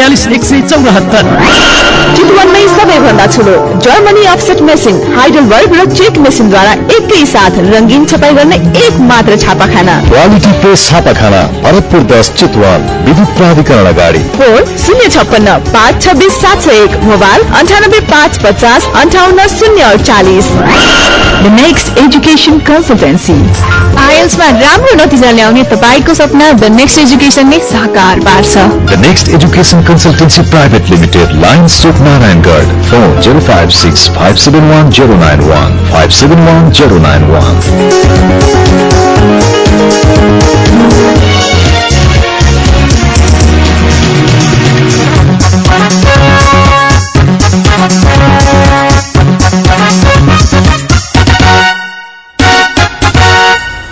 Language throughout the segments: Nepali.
बयालिस एक सय चौरात्तर। चितवनमै सबैभन्दा ठुलो जर्मनी अफसेट मेसिन हाइडलबर्ग र चेक मेसिनद्वारा एकै साथ रङ्गीन छपाई गर्ने एक मात्र छापाखाना। क्वालिटी प्रेस छापाखाना भरतपुर दस चितवन। विद्युत प्राधिकरण अगाडि। फोन शून्य छप्पन्न पाँच छब्बिस सात सय एक मोबाइल अन्ठानब्बे पाँच पचास अन्ठाउन्न शून्य अडचालिस द नेक्स्ट एजुकेसन कन्सल्टेन्सी आइएल्समा राम्रो नतिजा ल्याउने तपाईँको सपना द नेक्स्ट एजुकेसनले साकार पार्छ। The next education Consultancy Private Limited, Line Sook Narayangarh, phone 056 571 091 571 091.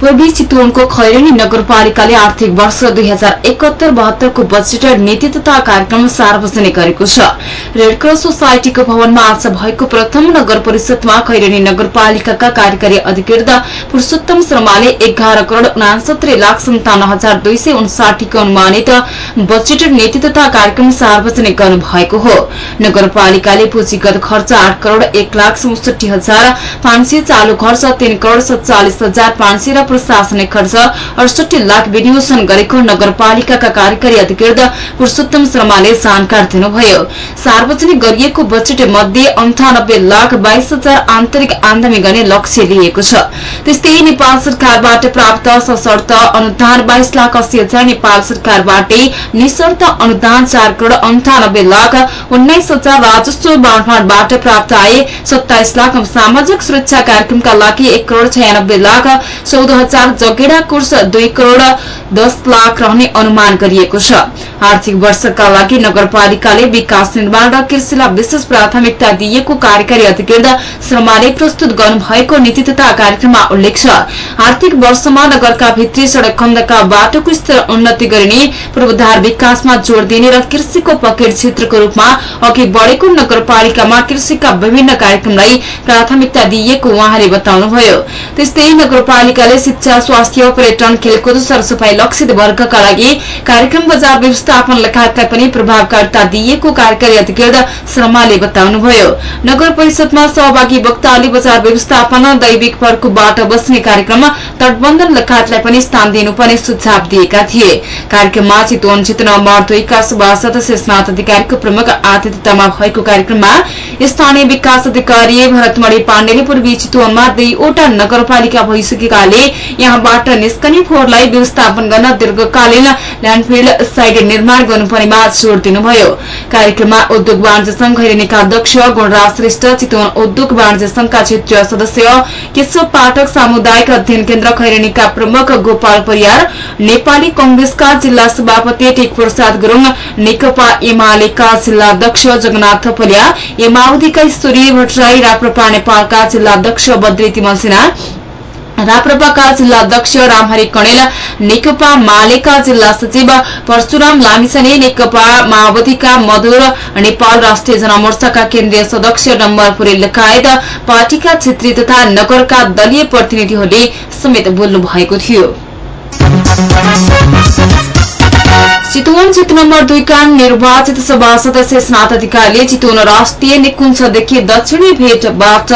पूर्वी चितवनको खैरेनी नगरपालिकाले आर्थिक वर्ष दुई हजार एकहत्तर बहत्तरको बजेट नीति तथा कार्यक्रम सार्वजनिक गरेको छ। रेडक्रस सोसाइटीको भवनमा आज भएको प्रथम नगर परिषदमा खैरेनी नगरपालिकाका कार्यकारी अधिकृत पुरूषोत्तम शर्माले एघार करोड़ उनासत्तरी लाख सन्ताउन्न हजार दुई सय उन्साठीको अनुमानित बजेट नीति तथा कार्यक्रम सार्वजनिक गर्नुभएको हो। नगरपालिकाले पुँजीगत खर्च आठ करोड़ एक लाख चौसठी हजार पाँच सय चालू खर्च तीन करोड़ सत्तालिस हजार पाँच सय र प्रशासनिक खर्च अडसठी लाख विनियोजन गरेको नगरपालिकाका कार्यकारी अधिकृत पुरूषोत्तम शर्माले जानकारी दिनुभयो। सार्वजनिक गरिएको बजेट मध्ये अन्ठानब्बे लाख बाइस हजार आन्तरिक आमदानी गर्ने लक्ष्य लिएको छ। त्यस्तै नेपाल सरकारबाट प्राप्त सशर्त अनुदान बाइस लाख अस्सी हजार नेपाल सरकारबाटै निशर्त अनुदान चार करोड़ अन्ठानब्बे लाख उन्नाइस हजार राजस्व बाँडफाँडबाट प्राप्त आए। सत्ताइस लाख सामाजिक सुरक्षा कार्यक्रमका लागि एक करोड़ छयानब्बे लाख चौध हजार जगेडा कोर्स दुई करोड़ दस लाख रहने अनुमान गरिएको छ। आर्थिक वर्षका लागि नगरपालिकाले विकास निर्माण र कृषिलाई विशेष प्राथमिकता दिइएको कार्यकारी अधिकृत शर्माले प्रस्तुत गर्नुभएको नीति तथा कार्यक्रममा उल्लेख छ। आर्थिक वर्षमा नगरका भित्री सड़क खण्डका बाटोको स्तर उन्नति गरिने पूर्वाधार विकासमा जोड़ दिने र कृषिको पकेट क्षेत्रको रूपमा अघि बढ़ेको नगरपालिकामा कृषिका विभिन्न कार्यक्रमलाई प्राथमिकता दिइएको उहाँले बताउनुभयो। त्यस्तै नगरपालिकाले शिक्षा स्वास्थ्य पर्यटन खेलकुद सरसफाई लक्षित वर्गका लागि कार्यक्रम बजार व्यवस्थापन लगायतलाई पनि प्रभावकारिता दिइएको कार्यकारी अधिकृत शर्माले बताउनुभयो। नगर परिषदमा सहभागी वक्ताले बजार व्यवस्थापन दैविक पर्कुबाट बस्ने कार्यक्रम तटबन्धन लगायतलाई पनि स्थान दिनुपर्ने सुझाव दिएका थिए। कार्यक्रममा चितवन क्षेत्र नम्बर दुईका सभासद शेषनाथ अधिकारीको प्रमुख आतिथ्यतामा भएको कार्यक्रममा स्थानीय विकास अधिकारी भरतमणि पाण्डेले पूर्वी चितवनमा दुईवटा नगरपालिका भइसकेकाले यहाँबाट निस्कने फोहोरलाई व्यवस्थापन गर्न दीर्घकालीन ल्याण्डफिल्ड साइड निर्माण गर्नुपर्नेमा जोड़ दिनुभयो। कार्यक्रममा उद्योग वाणिज्य संघ खैरेनीका अध्यक्ष गुणराज श्रेष्ठ चितवन उद्योग वाणिज्य संघका क्षेत्रीय सदस्य केशव पाठक सामुदायिक अध्ययन केन्द्र खैरेनीका प्रमुख गोपाल परियार नेपाली कंग्रेसका जिल्ला सभापति टेक प्रसाद गुरूङ नेकपा एमालेका जिल्ला अध्यक्ष जगन्नाथ थपलिया एमावधिका ईश्वरीय भट्टराई राप्रपा नेपालका जिल्ला अध्यक्ष बद्री तिमल सिन्हा राप्रपाका जिल्ला अध्यक्ष रामहरि कणेल नेकपा मालेका जिल्ला सचिव परशुराम लामिछाने नेकपा माओवादीका मधुर नेपाल राष्ट्रिय जनमोर्चाका केन्द्रीय सदस्य नम्बर पुरेल लगायत पार्टीका क्षेत्रीय तथा नगरका दलीय प्रतिनिधिहरूले समेत बोल्नु भएको थियो। चितवन जित नम्बर दुईका निर्वाचित सभासद शेषनाथ अधिकारीले चितवन राष्ट्रिय निकुञ्जदेखि दक्षिणी भेटबाट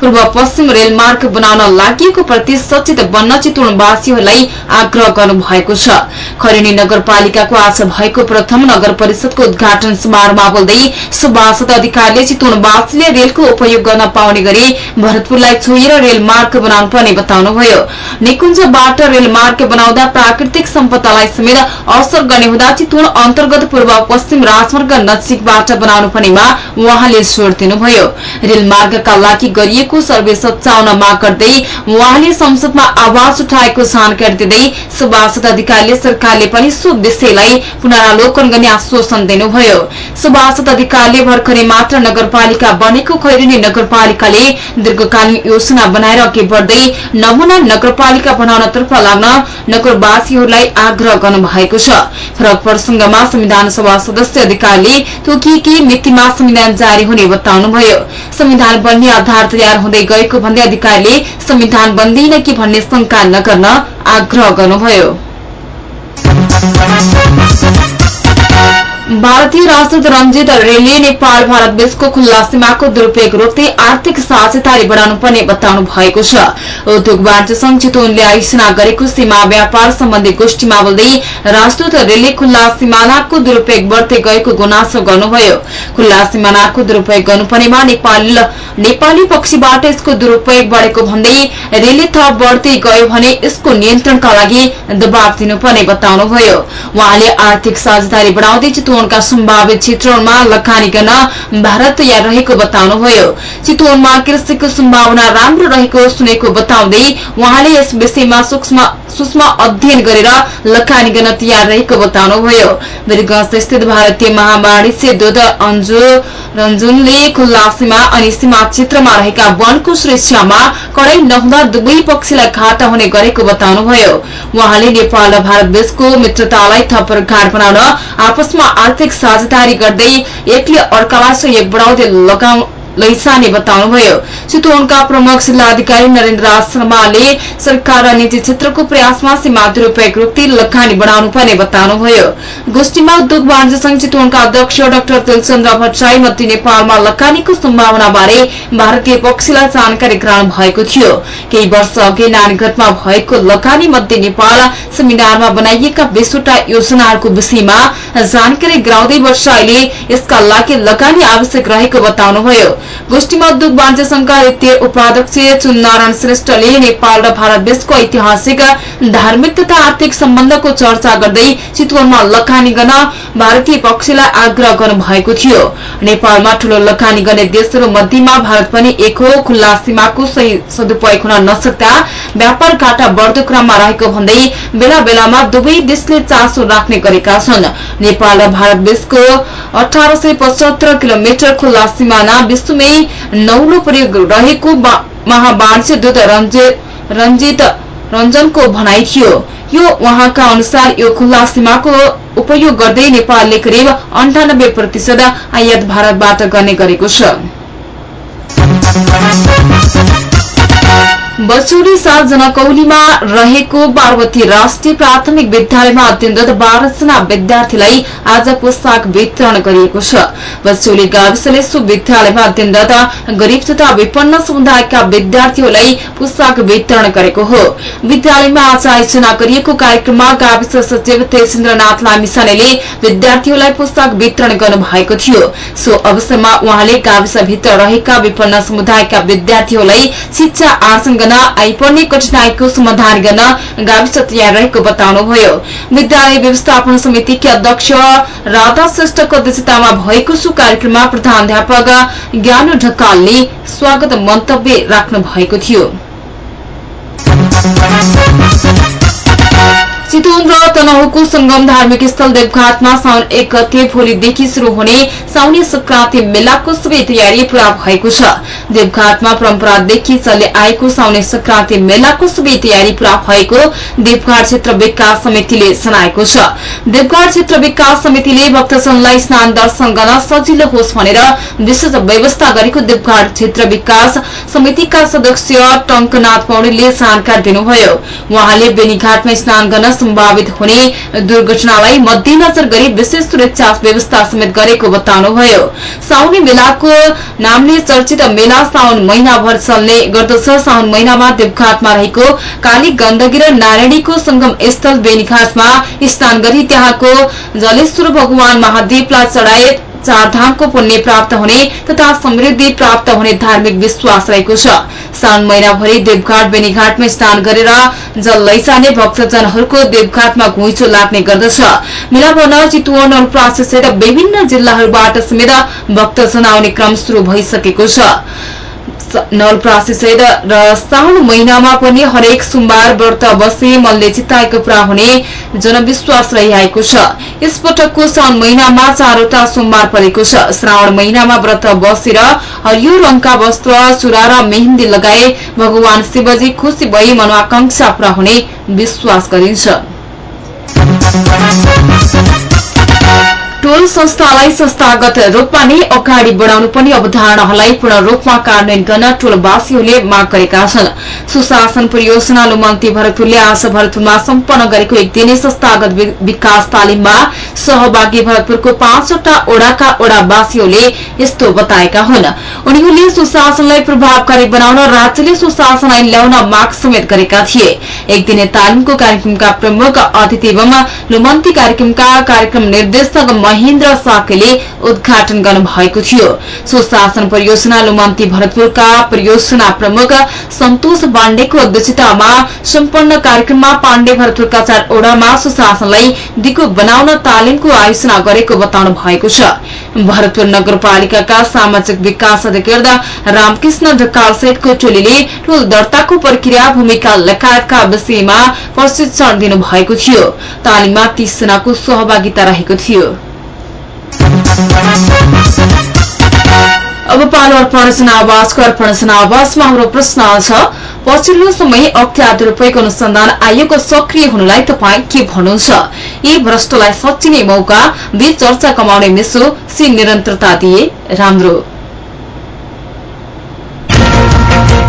पूर्व पश्चिम रेलमार्ग बनाउन लागि प्रति सचेत बन्न चितवनवासीहरूलाई आग्रह गर्नुभएको छ। खरेनी नगरपालिकाको आज भएको प्रथम नगर परिषदको उद्घाटन समारोहमा बोल्दै सभासद अधिकारीले चितवनवासीले रेलको उपयोग गर्न पाउने गरी भरतपुरलाई छोएर रेलमार्ग बनाउनु पर्ने बताउनुभयो। निकुञ्जबाट रेलमार्ग बनाउँदा प्राकृतिक सम्पदालाई समेत असर गर्ने नहुँदा चितवन अन्तर्गत पूर्व पश्चिम राजमार्ग नजिकबाट बनाउनु पर्नेमा उहाँले जोड़ दिनुभयो। रेलमार्गका लागि गरिएको सर्वे सच्याउन माग गर्दै उहाँले संसदमा आवाज उठाएको जानकारी दिँदै सुभाषित अधिकारीले सरकारले पनि सो विषयलाई पुनरालोकन गर्ने आश्वासन दिनुभयो। सुभाषित अधिकारीले भर्खरै मात्र नगरपालिका बनेको खैरेनी नगरपालिकाले दीर्घकालीन योजना बनाएर अघि बढ्दै नमूना नगरपालिका बनाउनतर्फ लाग्न नगरवासीहरूलाई आग्रह गर्नुभएको छ। प्रसंगमा संविधान सभा सदस्य अधिकारीले तोकिएकी मितिमा संविधान जारी हुने बताउनुभयो संविधान बन्ने आधार तयार हुँदै गएको भन्दै अधिकारीले संविधान बन्दैन कि भन्ने शंका नगर्न आग्रह गर्नुभयो भारतीय राजदूत रंजित रेलले नेपाल भारत बीचको खुल्ला सीमाको दुरूपयोग रोक्दै आर्थिक साझेदारी बढ़ाउनु पर्ने बताउनु भएको छ। उद्योग वाणिज्य संघ चितवनले आयोजना गरेको सीमा व्यापार सम्बन्धी गोष्ठीमा बोल्दै राजदूत रेलले खुल्ला सिमानाको दुरूपयोग बढ्दै गएको गुनासो गर्नुभयो। खुल्ला सिमानाको दुरूपयोग गर्नुपर्नेमा नेपाली पक्षबाट यसको दुरूपयोग बढ़ेको भन्दै रेलले थप बढ़दै गयो भने यसको नियन्त्रणका लागि दबाव दिनुपर्ने बताउनुभयो। उहाँले आर्थिक साझेदारी बढ़ाउँदै चितवनका सम्भावित क्षेत्रहरूमा लगानी गर्न भारत तयार रहेको बताउनुभयो। चितवनमा कृषिको सम्भावना राम्रो रहेको सुनेको बताउँदै उहाँले यस विषयमा सूक्ष्म अध्ययन गरेर लगानी गर्न तयार रहेको बताउनुभयो। वीरगंज स्थित भारतीय महावाणिज्य दूत अन्जु रञ्जुनले खुल्ला सीमा अनि सीमा क्षेत्रमा रहेका वनको सुरक्षामा कड़ै नहुँदा दुवै पक्षलाई घाटा हुने गरेको बताउनुभयो। उहाँले नेपाल र भारत बीचको मित्रतालाई थप गाढ़ बनाउन आपसमा आर्थिक साझेदारी गर्दै एकले अर्कालाई सहयोग बढ़ाउँदै लैसाने बताउनुभयो। चितवनका प्रमुख जिल्लाधिकारी नरेन्द्र शर्माले सरकार र निजी क्षेत्रको प्रयासमा सीमा दुरूपयोग रोक्दै लगानी बढ़ाउनु पर्ने बताउनुभयो। गोष्ठीमा उद्योग वाणिज्य संघ चितवनका अध्यक्ष डाक्टर तिलचन्द्र भट्टराई मध्य नेपालमा लगानीको सम्भावना बारे भारतीय पक्षलाई जानकारी गराउनु भएको थियो। केही वर्ष अघि नानीगढमा भएको लगानी मध्य नेपाल संविधानमा बनाइएका बीसवटा योजनाहरूको विषयमा जानकारी गराउँदै वर्षाईले यसका लागि लगानी आवश्यक रहेको बताउनुभयो। गोष्ठीमा उद्योग वाणिज्य संघका वित्तीय उपाध्यक्ष चुननारायण श्रेष्ठले नेपाल र भारत बीचको ऐतिहासिक धार्मिक तथा आर्थिक सम्बन्धको चर्चा गर्दै चितवनमा लगानी गर्न भारतीय पक्षलाई आग्रह गर्नुभएको थियो। नेपालमा ठूलो लगानी गर्ने देशहरू मध्येमा भारत पनि एक हो। खुल्ला सीमाको सही सदुपयोग हुन नसक्दा व्यापार घाटा बढ़दो क्रममा रहेको भन्दै बेला बेलामा दुवै देशले चासो राख्ने गरेका छन्। नेपाल र भारत बीचको अठार सय पचहत्तर किलोमिटर खुल्ला सिमाना विश्वमै नौलो प्रयोग रहेको महावाणिज्य दूत रञ्जित रञ्जनको भनाइ थियो। यो उहाँका अनुसार यो खुल्ला सीमाको उपयोग गर्दै नेपालले करिब अन्ठानब्बे प्रतिशत आयात भारतबाट गर्ने गरेको छ। बसौरी साल जनकौलीमा रहेको पार्वती राष्ट्रिय प्राथमिक विद्यालयमा अध्ययनरत बाह्रजना विद्यार्थीलाई आज पोसाक वितरण गरिएको छ। बसौली गाविसले सो विद्यालयमा अध्ययनरत गरीब तथा विपन्न समुदायका विद्यार्थीहरूलाई पोसाक वितरण गरेको हो। विद्यालयमा आज आयोजना गरिएको कार्यक्रममा गाविस सचिव तेजेन्द्रनाथ लामिसानेले विद्यार्थीहरूलाई पोसाक वितरण गर्नुभएको थियो। सो अवसरमा उहाँले गाविसभित्र रहेका विपन्न समुदायका विद्यार्थीहरूलाई शिक्षा आर्जन गर्न आइपर्ने कठिनाईको समाधान गर्न गाविस तयार रहेको बताउनुभयो। विद्यालय व्यवस्थापन समितिकी अध्यक्ष राधा श्रेष्ठको अध्यक्षतामा भएको सो कार्यक्रममा प्रधानध्यापक ज्ञानु ढकालले स्वागत मन्तव्य राख्नु भएको थियो। चितवन र तनहुको संगम धार्मिक स्थल देवघाटमा साउन एक गते भोलिदेखि शुरू हुने साउने संक्रान्ति मेलाको सबै तयारी पूरा भएको छ। देवघाटमा परम्परादेखि चल्दै आएको साउने संक्रान्ति मेलाको सबै तयारी पूरा भएको देवघाट क्षेत्र विकास समितिले जनाएको छ। देवघाट क्षेत्र विकास समितिले भक्तजनलाई स्नान दर्शन गर्न सजिलो होस् भनेर विशेष व्यवस्था गरेको देवघाट क्षेत्र विकास समितिका सदस्य टंकनाथ पौडेलले जानकारी दिनुभयो। उहाँले बेनीघाटमा स्नान गर्न सम्भावित हुने दुर्घटनालाई मध्यनजर गरी विशेष सुरक्षा व्यवस्था समेत गरेको बताउनुभयो साउनी मेलाको नामले चर्चित मेला साउन महिनाभर चल्ने गर्दछ। साउन महिनामा देवघाटमा रहेको काली गण्डकी र नारायणीको संगम स्थल बेनीघाटमा स्नान गरी त्यहाँको जलेश्वर भगवान महादेवलाई चढ़ाए चारधामको पुण्य प्राप्त हुने तथा समृद्धि प्राप्त हुने धार्मिक विश्वास रहेको छ। साउन महिनाभरि देवघाट बेनीघाटमा स्नान गरेर जल लैजाने भक्तजनहरूको देवघाटमा घुइँचो लाग्ने गर्दछ। मेला भर्न चितुवन नलप्रासीसहित विभिन्न जिल्लाहरूबाट समेत भक्तजन आउने क्रम शुरू भइसकेको छ। नलप्रासीसहित र साउन महिनामा पनि हरेक सोमबार व्रत बसे मनले चिताएको पुरा हुने जनविश्वास रहिआएको छ। यसपटकको साउन महिनामा चारवटा सोमबार परेको छ। श्रावण महिनामा व्रत बसेर हरियो रंगका वस्त्र चुरा र मेहेन्दी लगाए भगवान शिवजी खुशी भई मनोआकांक्षा पूरा हुने विश्वास गरिन्छ। टोल संस्थालाई संस्थागत रूपमा नै अगाडि बढ़ाउनु पनि अवधारणाहरूलाई पूर्ण रूपमा कार्यान्वयन गर्न टोलवासीहरूले माग गरेका छन्। सुशासन परियोजना लुमन्ती भरतपुरले आज भरतपुरमा सम्पन्न गरेको एक दिने संस्थागत विकास तालिममा सहभागी भरतपुरको पाँचवटा ओडाका ओडावासीहरूले यस्तो बताएका हुन्। उनीहरूले सुशासनलाई प्रभावकारी बनाउन राज्यले सुशासन ऐन ल्याउन माग समेत गरेका थिए। एक दिने तालिमको कार्यक्रमका प्रमुख अतिथि एवं लुमन्ती कार्यक्रमका कार्यक्रम निर्देशक महेन्द्र साकेले उद्घाटन गर्नुभएको थियो। सुशासन परियोजना लुमन्ती भरतपुरका परियोजना प्रमुख सन्तोष पाण्डेको अध्यक्षतामा सम्पन्न कार्यक्रममा पाण्डे भरतपुरका चार ओडामा सुशासनलाई दिगो बनाउन तालिमको आयोजना गरेको बताउनु भएको छ। भरतपुर नगरपालिकाका सामाजिक विकास अधिकृत रामकृष्ण ढकाल सहितको टोलीले टोल दर्ताको प्रक्रिया भूमिका लगायतका विषयमा प्रशिक्षण दिनुभएको थियो। तालिममा तीसजनाको सहभागिता रहेको थियो। अब पालो अर्पण जनावासको अर्पण जनावासमा हाम्रो प्रश्न छ। पछिल्लो समय अख्यात रूपैको अनुसन्धान आयोगको सक्रिय हुनुलाई तपाईँ के भन्नुहुन्छ? यी भ्रष्टलाई सचिने मौका बी चर्चा कमाउने मिसो सी निरन्तरता दिए। राम्रो।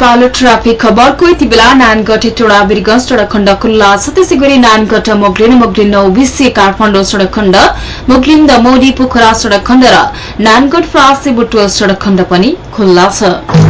पालो ट्राफिक खबरको यति बेला नानगढ टोडा बिरगंज सड़क खण्ड खुल्ला। छ त्यसै गरी नानगढ मोगलिन मोगलिन नौबिसे काठमाडौँ सड़क खण्ड मोगलिन दमोडी पोखरा सड़क खण्ड र नानगढ फ्रासे बुटवल सड़क खण्ड पनि खुल्ला छ।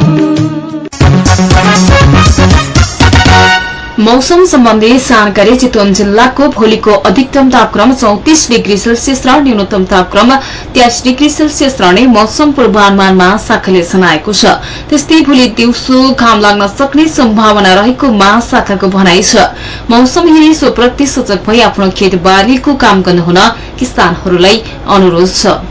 मौसम सम्बन्धी जानकारी चितवन जिल्लाको भोलिको अधिकतम तापक्रम चौतिस डिग्री सेल्सियस र न्यूनतम तापक्रम त्यास डिग्री सेल्सियस रहने मौसम पूर्वानुमान महाशाखाले जनाएको छ। त्यस्तै भोलि दिउँसो घाम लाग्न सक्ने सम्भावना रहेको महाशाखाको भनाइ छ। मौसम हेरी सोप्रति सचक भई आफ्नो खेतबारीको काम गर्नुहुन किसानहरूलाई अनुरोध छ।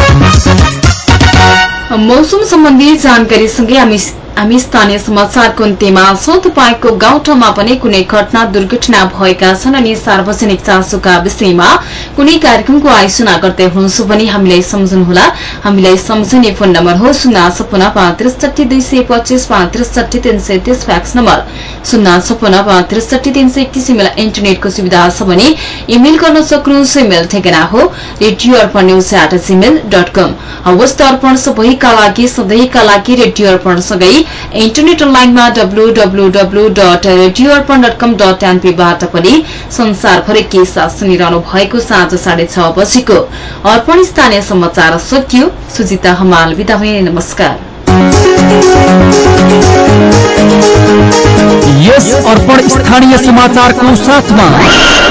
मौसम सम्बन्धी जानकारीसँगै हामी हामी स्थानीय समाचारको अन्त्यमा छौं। तपाईँको गाउँठाउँमा पनि कुनै घटना दुर्घटना भएका छन् अनि सार्वजनिक चासोका विषयमा कुनै कार्यक्रमको आयोजना गर्दै हुनुहुन्छ भने हामीलाई सम्झनुहोला। हामीलाई सम्झने फोन नम्बर हो शून्य छपन्न पाँच त्रिसठी दुई सय पच्चिस पाँच त्रिसठी तीन सय तीस फ्याक्स नम्बर। शून्य छपन्न पाँच त्रिसठी तीन सय एकतिस इमेल इन्टरनेटको सुविधा छ भने इमेल गर्न सक्नुहुन्छ इमेल ठेगाना हो। Radio Arpan news at Gmail dot com. हवस् अर्पण सबैका लागि सधैँका लागि रेडियो अर्पणसँगै इन्टरनेट अनलाइनमा W W W dot radio Arpan dot com dot एनपीबाट पनि संसारभरि के साथ सुनिरहनु भएको साँझ साढे छ बजीको अर्पण स्थानीय समाचार सकियो सुजिता हमाल बिदा हुने नमस्कार। स्थानीय साथ साथमा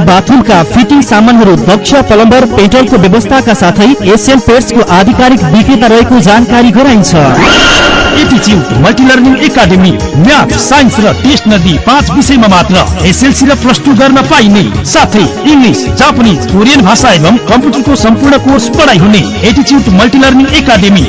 बाथरुमका फिटिङ सामानहरू दक्ष प्लम्बर पेट्रोलको व्यवस्थाका साथै एसियन पेट्सको आधिकारिक विक्रेता रहेको जानकारी गराइन्छ। Multi learning academy math science र टेस्ट नदी पाँच विषयमा मात्र एसएलसी र प्लस टू गर्न पाइने। साथै इङ्ग्लिस जापानिज कोरियन भाषा एवं कम्प्युटरको सम्पूर्ण कोर्स पढाइ हुने। एटिच्युट मल्टिलर्निङ एकाडेमी